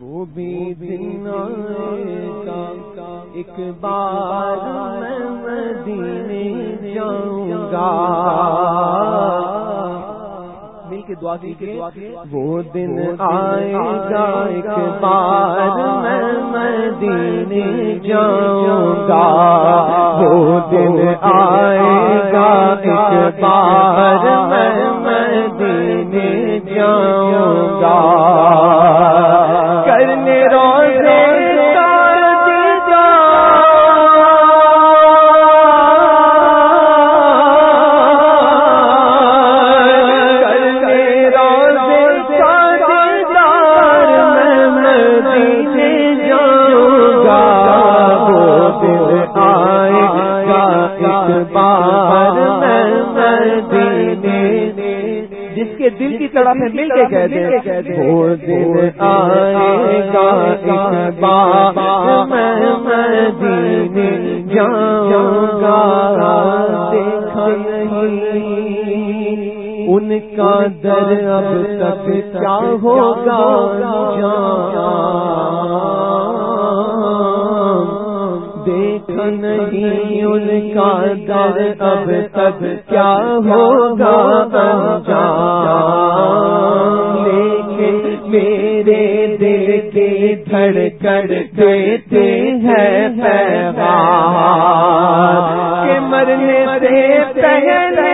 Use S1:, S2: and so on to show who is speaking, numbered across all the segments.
S1: وہ بھی دن کا ایک بار میں مدینے جاؤں گا۔ مل کے دعا کے وہ دن آئے گا۔ ایک بار میں مدینے جاؤں گا۔ وہ دن آئے گا۔ ایک بار گا۔ کے دل کی طرح میں مل کے کہہ دے۔ وہ دن آئے گا بابا میں مدینے جاؤں گا۔ دیکھا نہیں ان کا در اب تک کیا ہوگا؟ دیکھا نہیں، ان کا در اب تب کیا ہوگا؟ لیکن میرے دل کے دھڑ کر دیتے ہیں پیغام کہ مرنے سے پہلے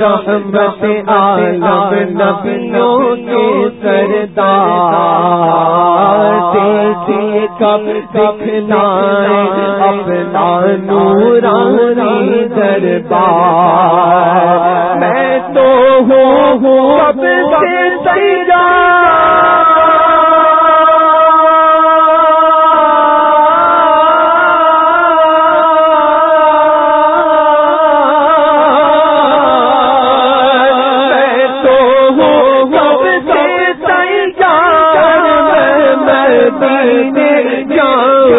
S1: رحمت عالم نبیوں کے سردار دیکھے کب دکھلائے اپنا نورانی دربار میں تو ہوں میں دینے جاؤں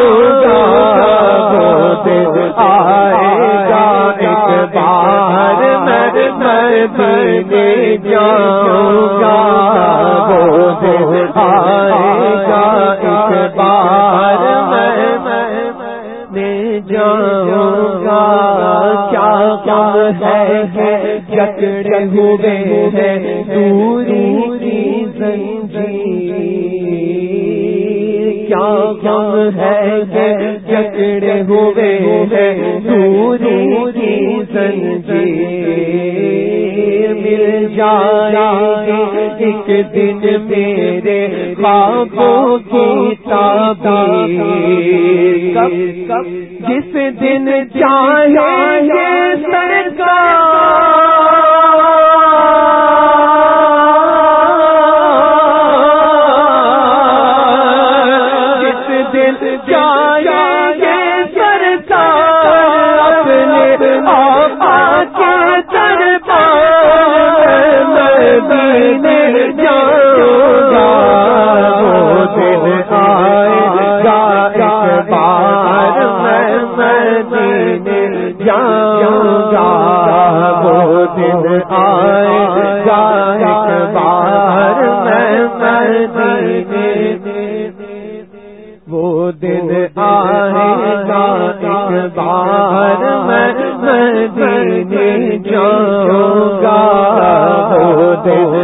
S1: آئے گا ایک بار میں میں دینے جاؤں گا۔ آئے گا ایک بار میں میں کیا ہے جکڑے ہوئے ہیں؟ دوری زنجیر۔ کیا غم ہے جکڑے ہوئے ہیں دوری کی زنجیر مل جایا ایک دن میرے خوابوں کی تعبیر جس دن جایا یہ سرکار جائیں گے سرکار اپنے آقا کے دربار مدینے جاؤں